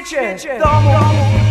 Richard，Richard，Richard,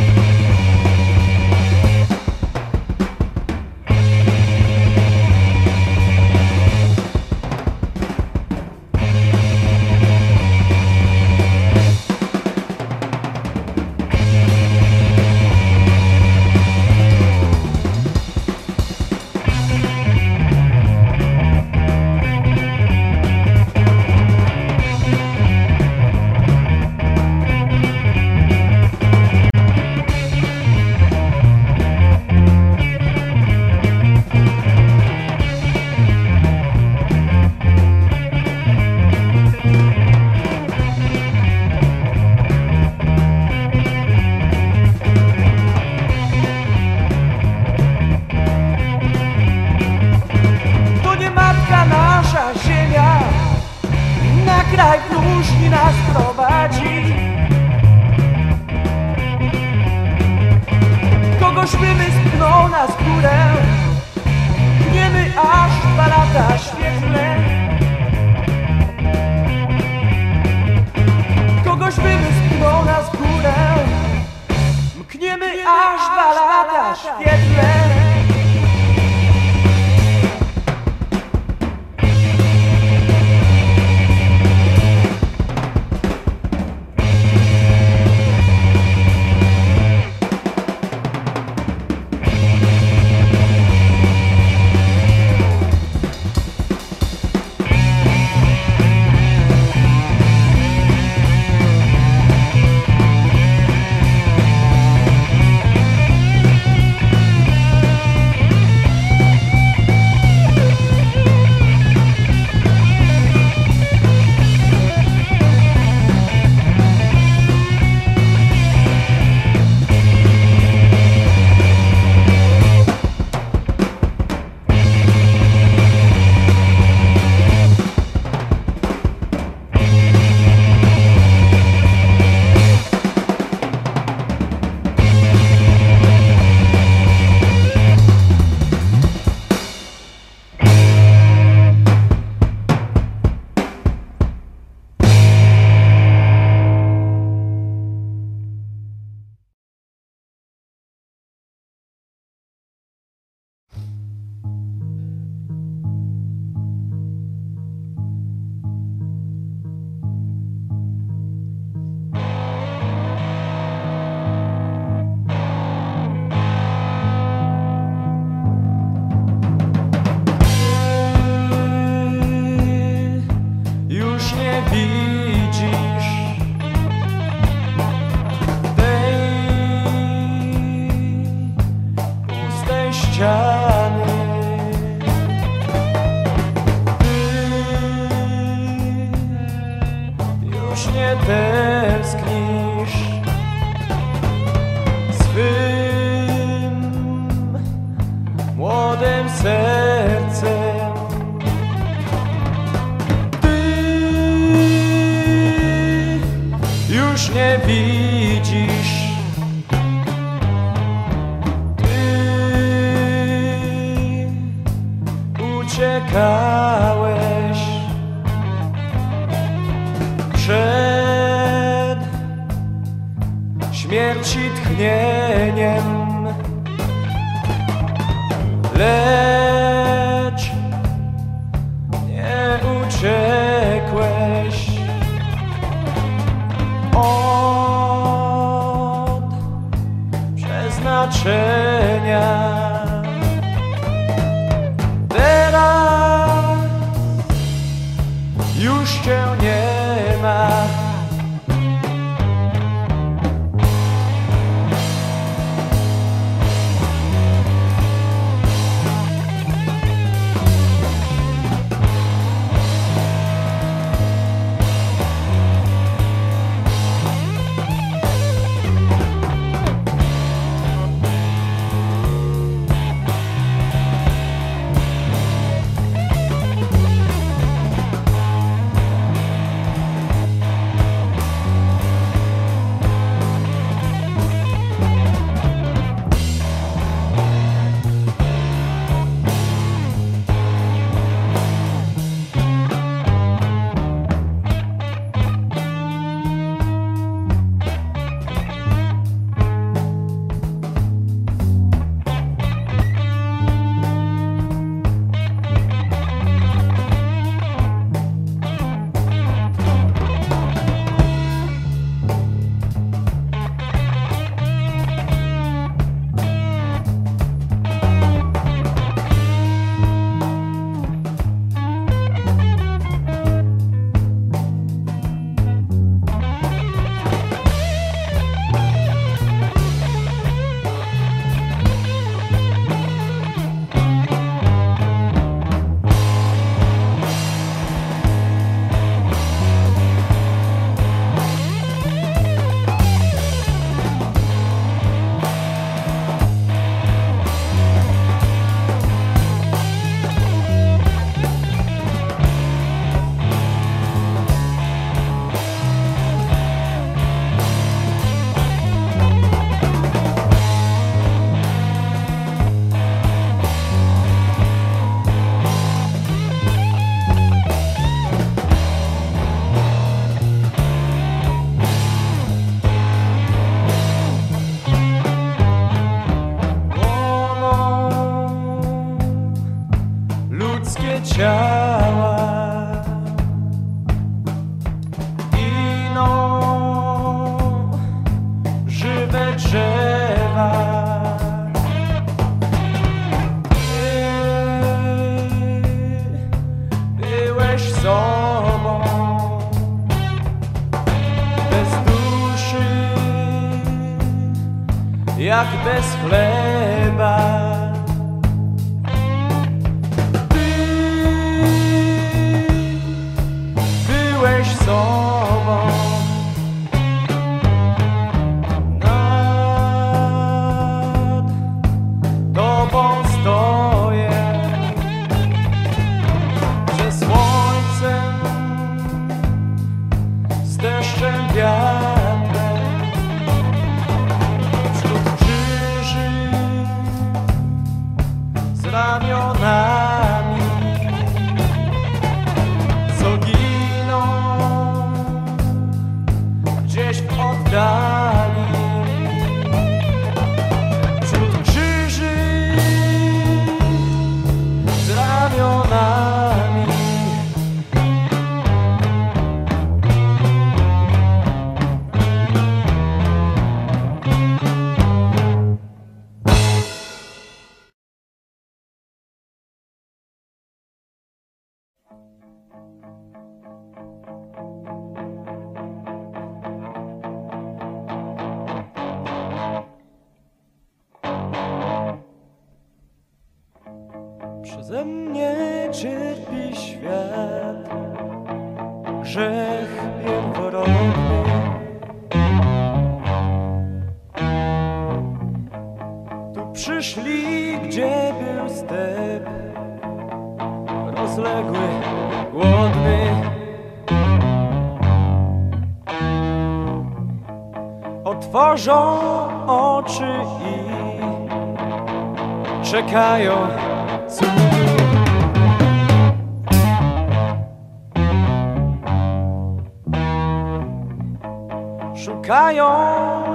Szukają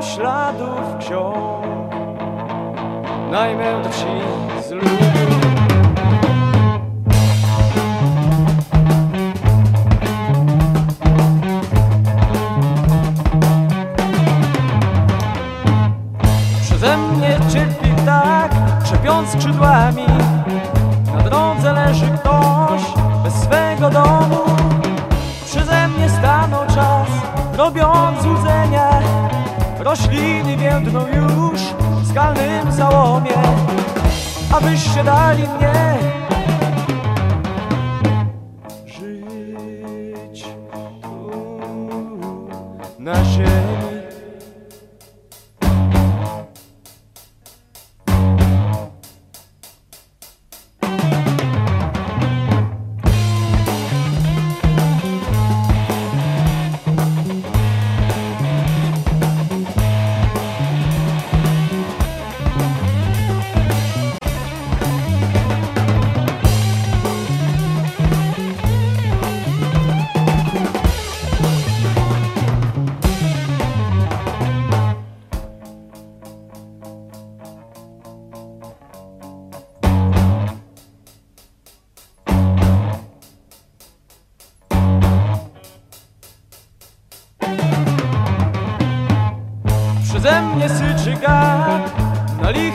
śladów ksiąg najmędrsi z ludu. Rośliny więdną już w skalnym załomie. Abyście dali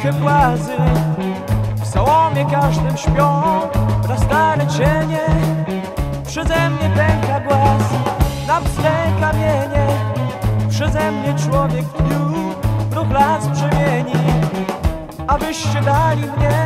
liche płazy W sałomie każdym śpią stare cienie. Przeze mnie pęka głaz na pste kamienie. Przeze mnie człowiek w dniu ruch las przemieni Abyście dali mnie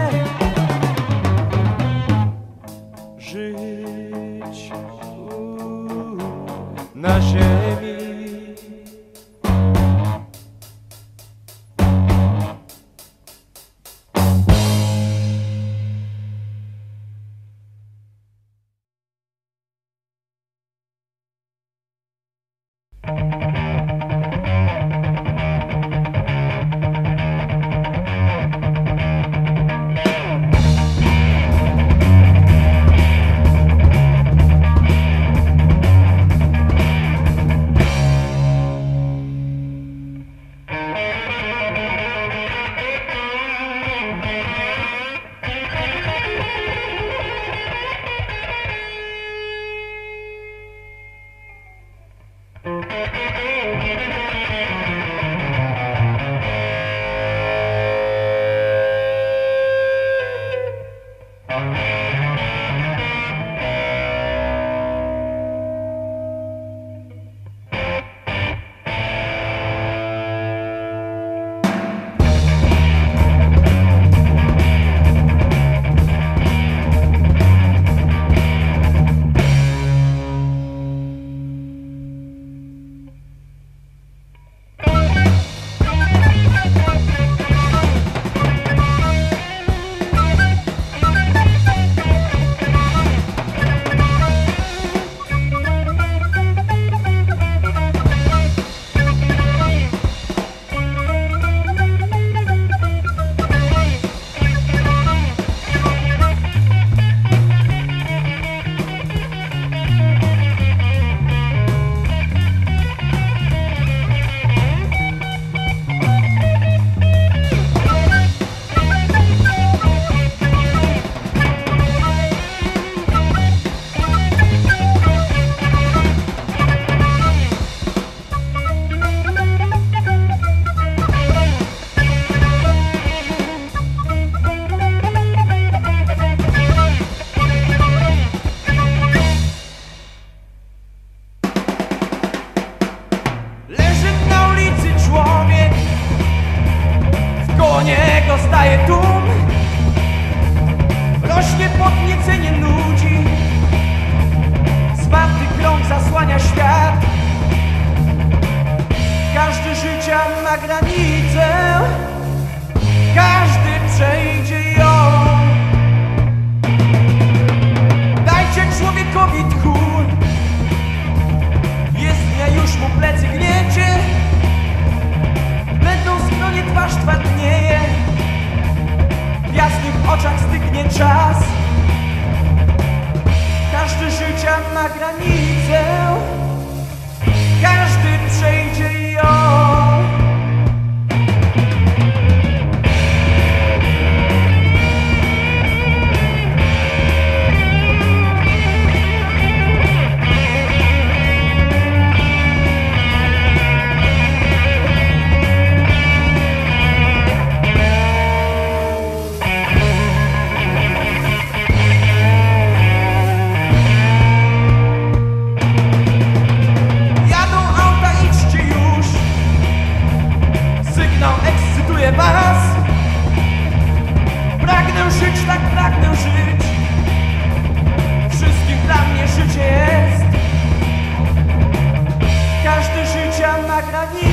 사랑이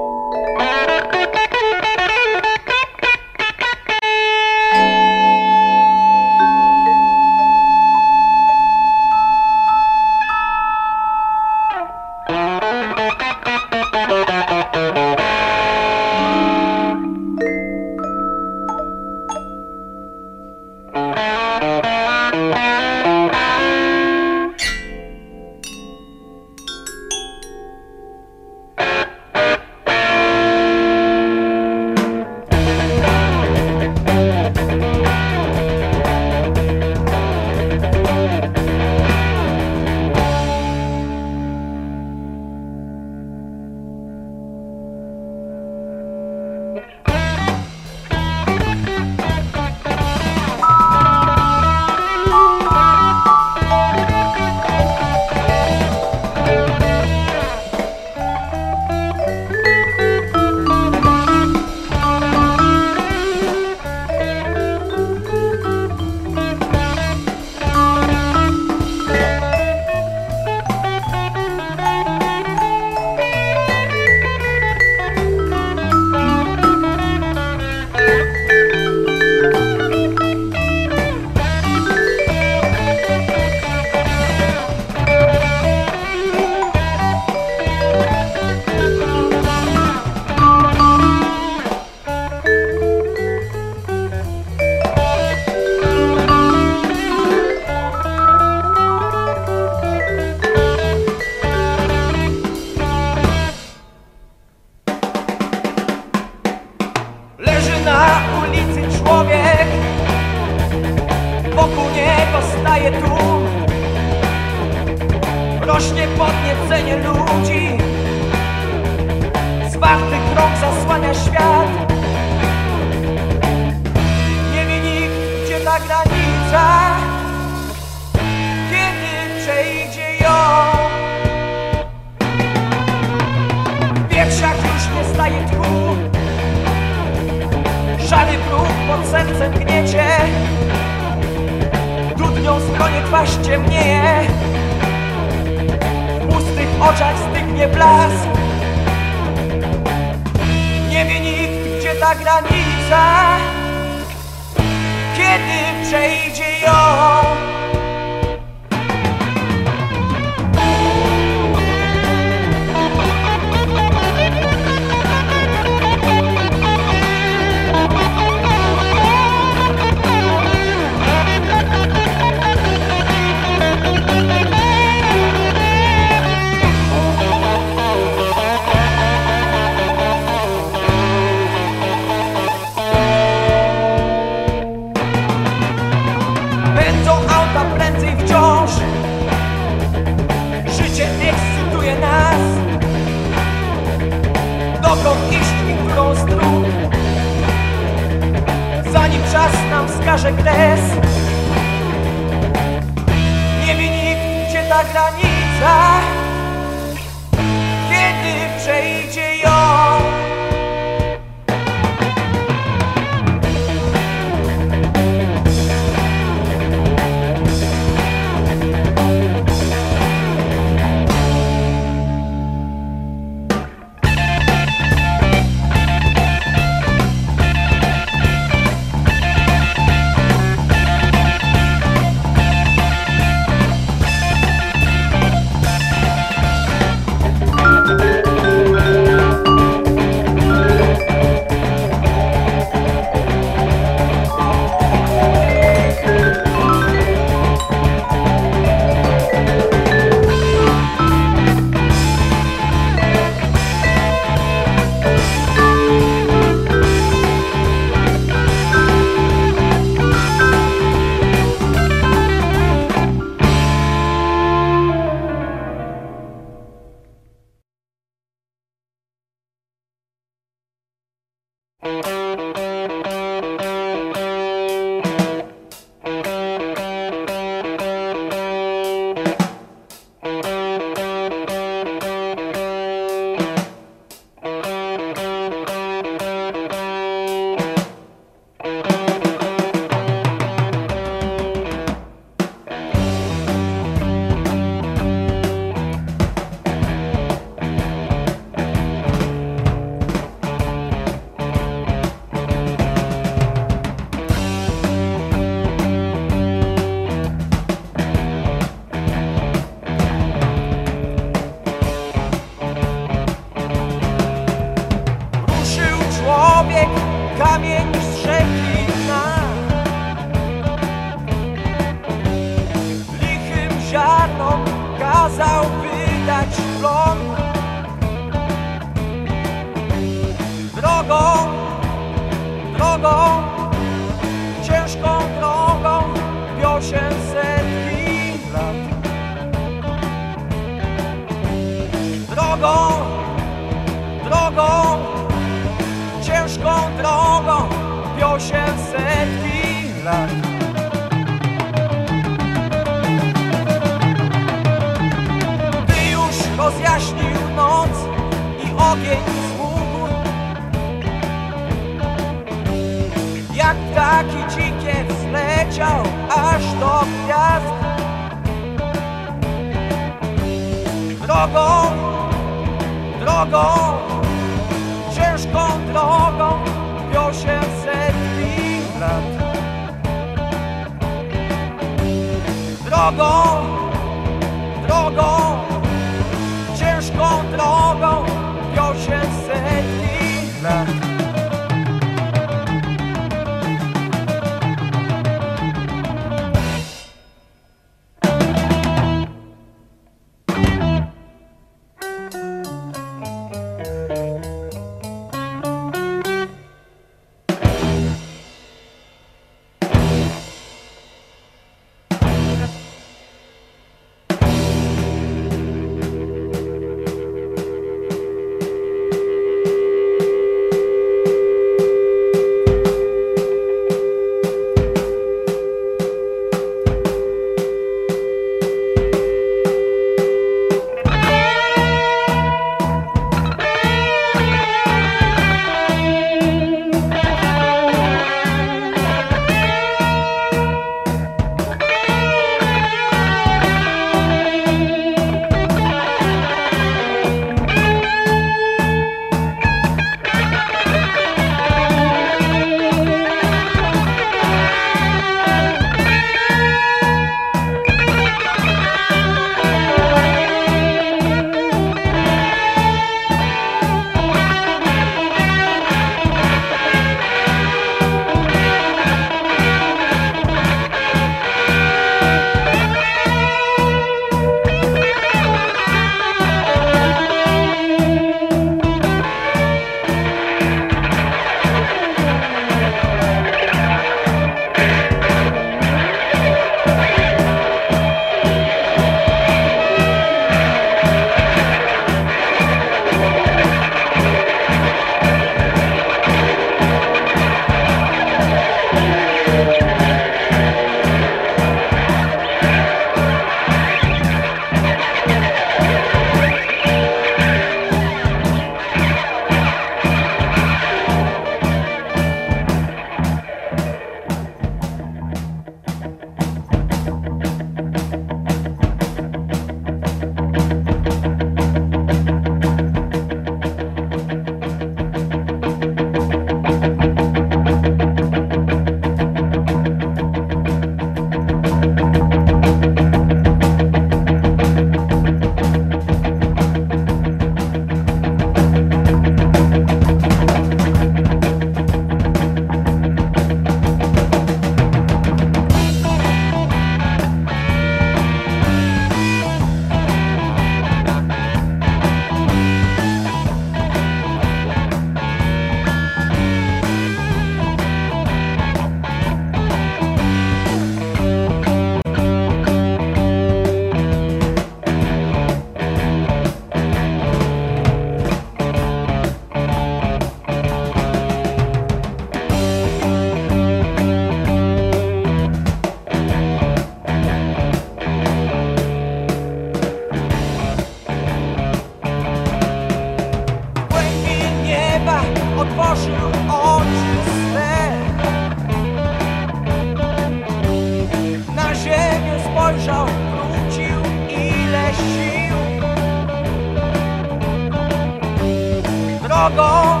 drogą,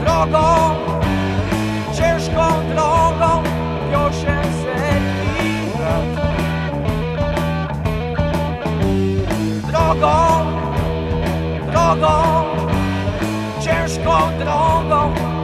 drogą, ciężką drogą wiosie setki lat. Drogą, drogą, ciężką drogą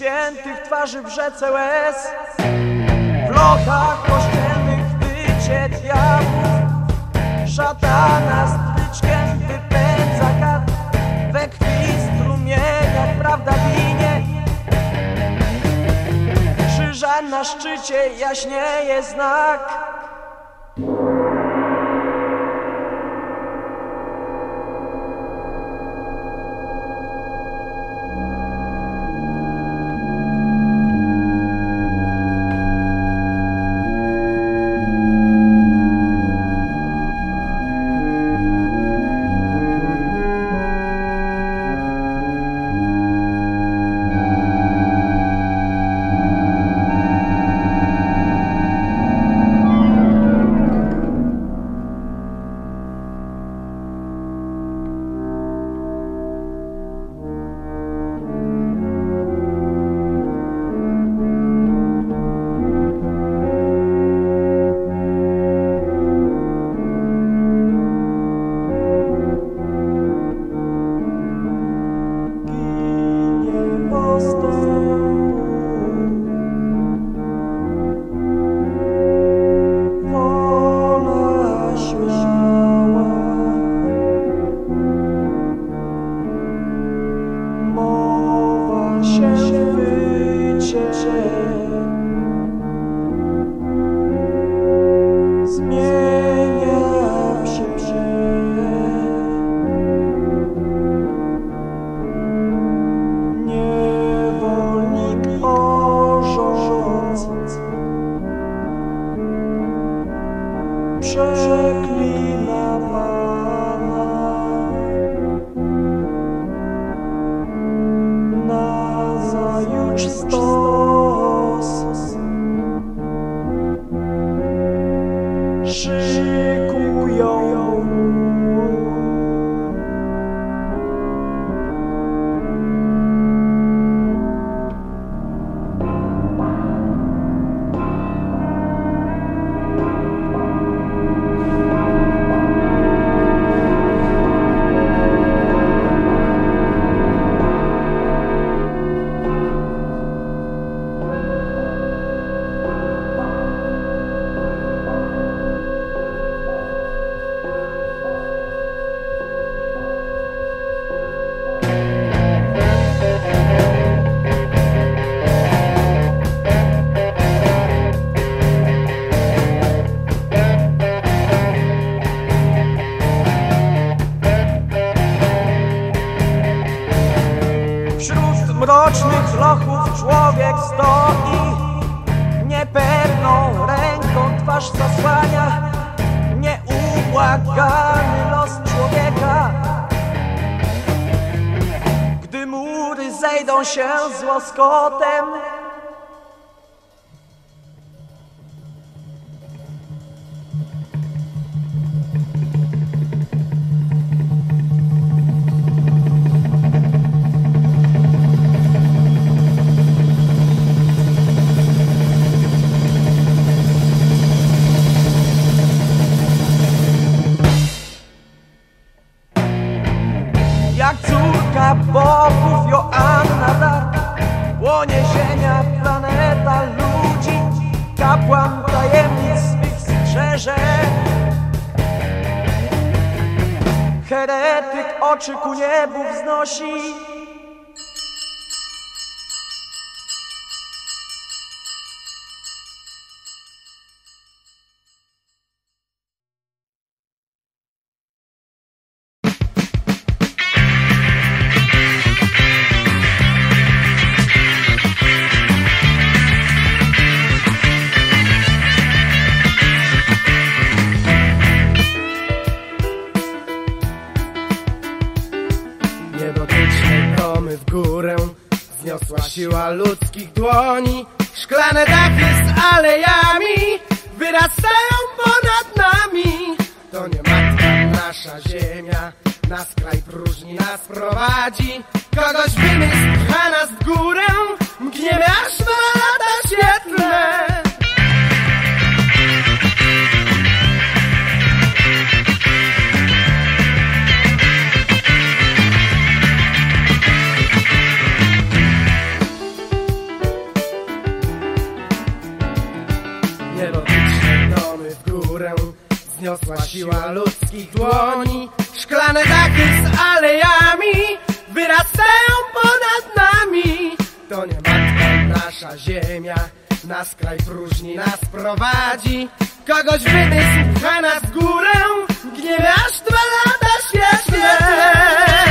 Świętych twarzy w rzece łez. W lokach kościelnych wycie diabłów. Szatana z byczkiem wypędza kat We krwi strumieniach prawda winie Krzyża na szczycie jaśnieje znak. Mrocznych lochów człowiek stoi. Niepewną ręką twarz zasłania. Nieubłagany los człowieka. Gdy mury zejdą się z łoskotem oczy ku niebu wznosi ludzkich dłoni. Szklane dachy z alejami Wyrastają ponad nami. To nie matka nasza ziemia Na skraj próżni nas prowadzi. Kogoś wymysł pcha nas w górę Mgniemy aż na lata świetlne Zniosła siła ludzkich dłoni. Szklane dachy z alejami Wyrastają ponad nami. To nie matka nasza ziemia Na skraj próżni nas prowadzi. Kogoś wymysł pcha nas górę Gniewie aż dwa lata świetle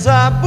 heads up.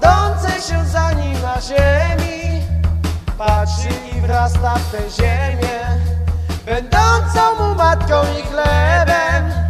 kładące się za nim na ziemi Patrzy i wrasta w tę ziemię Będącą mu matką i chlebem.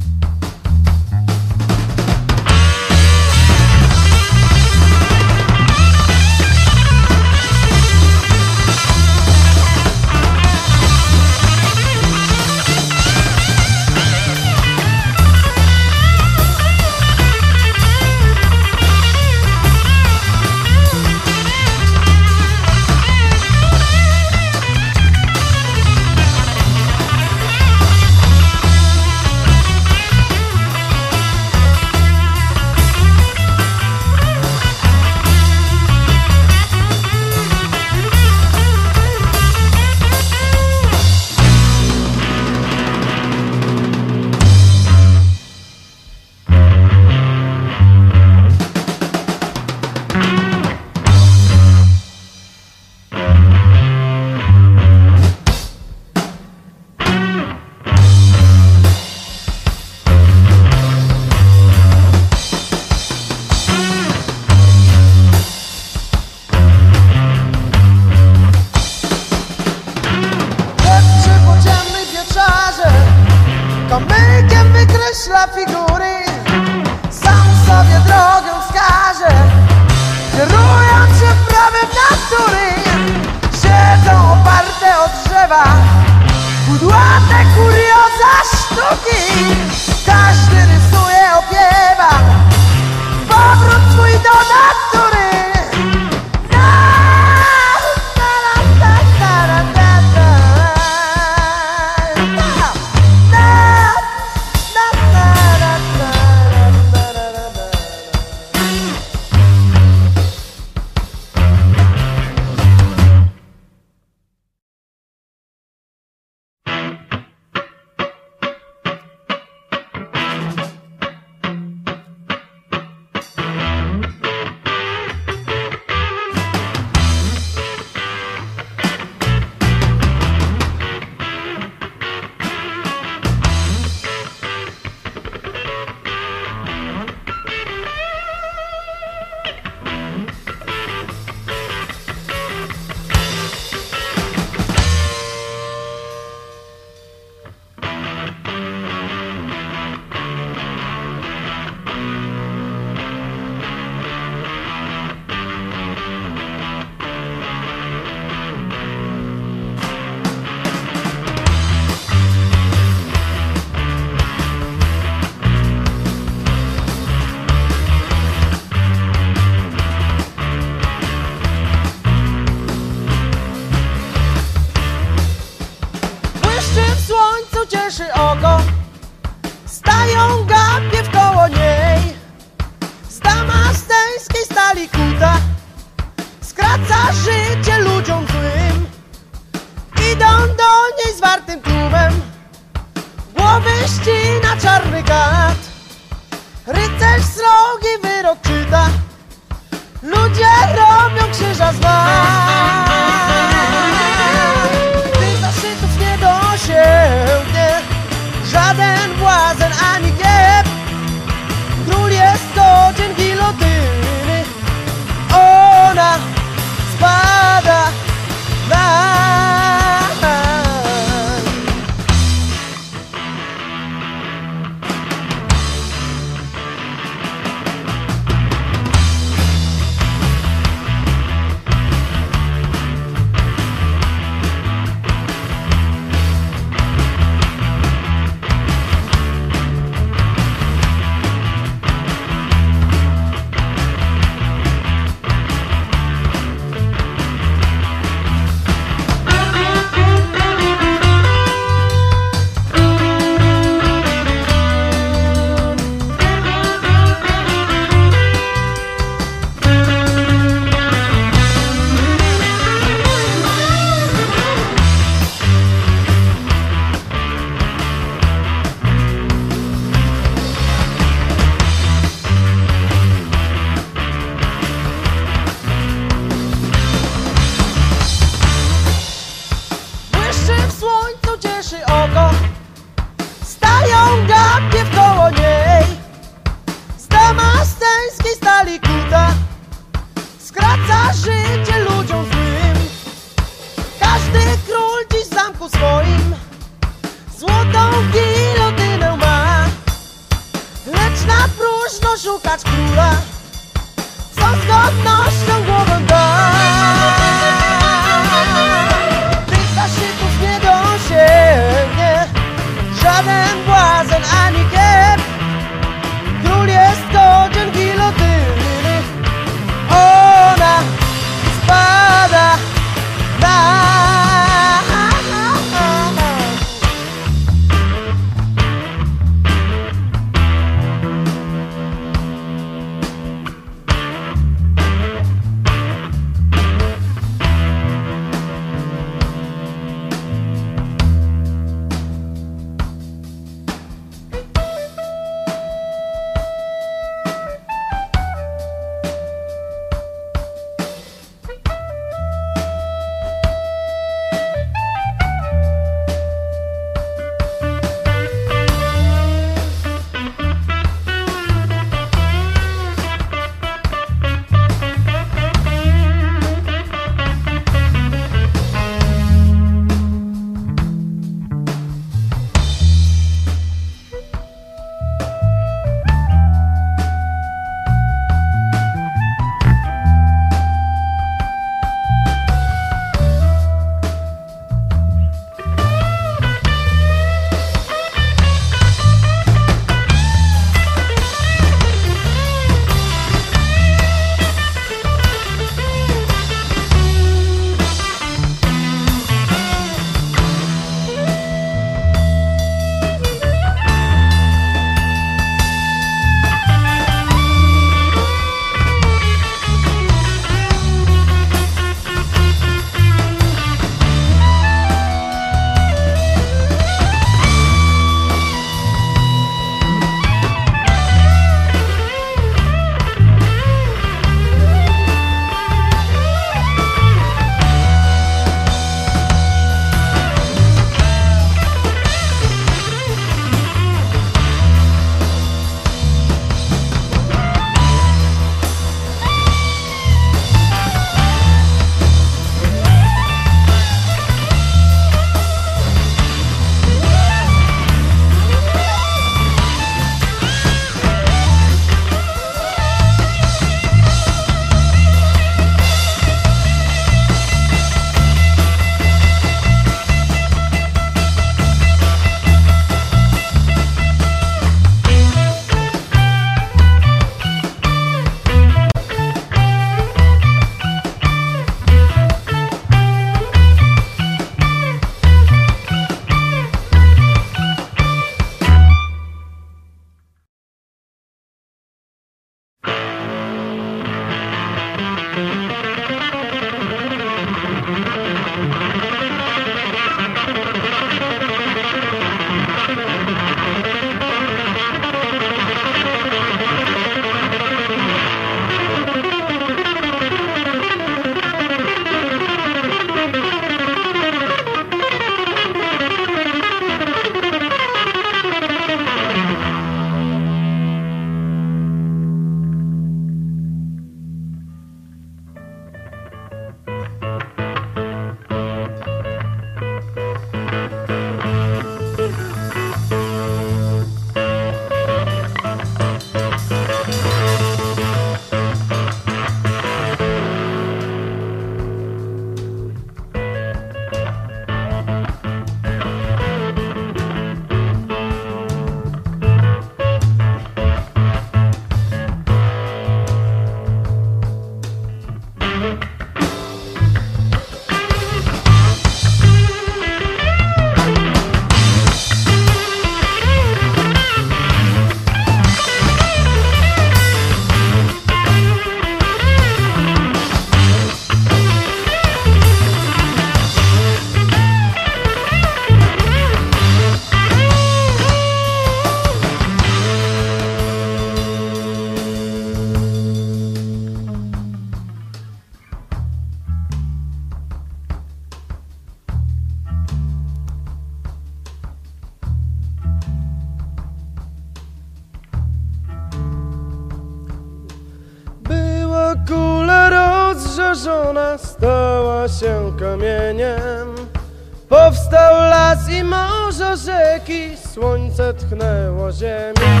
Ziemię.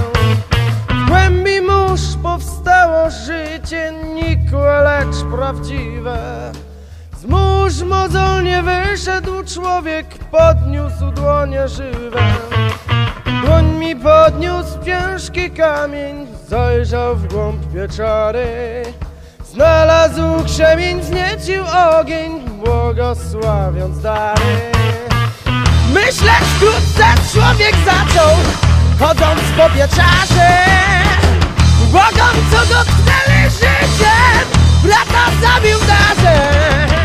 W głębi mórz powstało życie nikłe, lecz prawdziwe. Z mórz mozolnie wyszedł człowiek, podniósł dłonie żywe. Dłoń mi podniósł ciężki kamień, zajrzał w głąb pieczary. Znalazł krzemień, wzniecił ogień, błogosławiąc dary. Myśleć wkrótce człowiek zaczął, chodząc po pieczarzy. Błogom, co dotknęli życiem, brata zabił darzem.